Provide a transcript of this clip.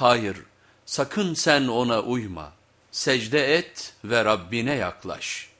Hayır, sakın sen ona uyma. Secde et ve Rabbine yaklaş.''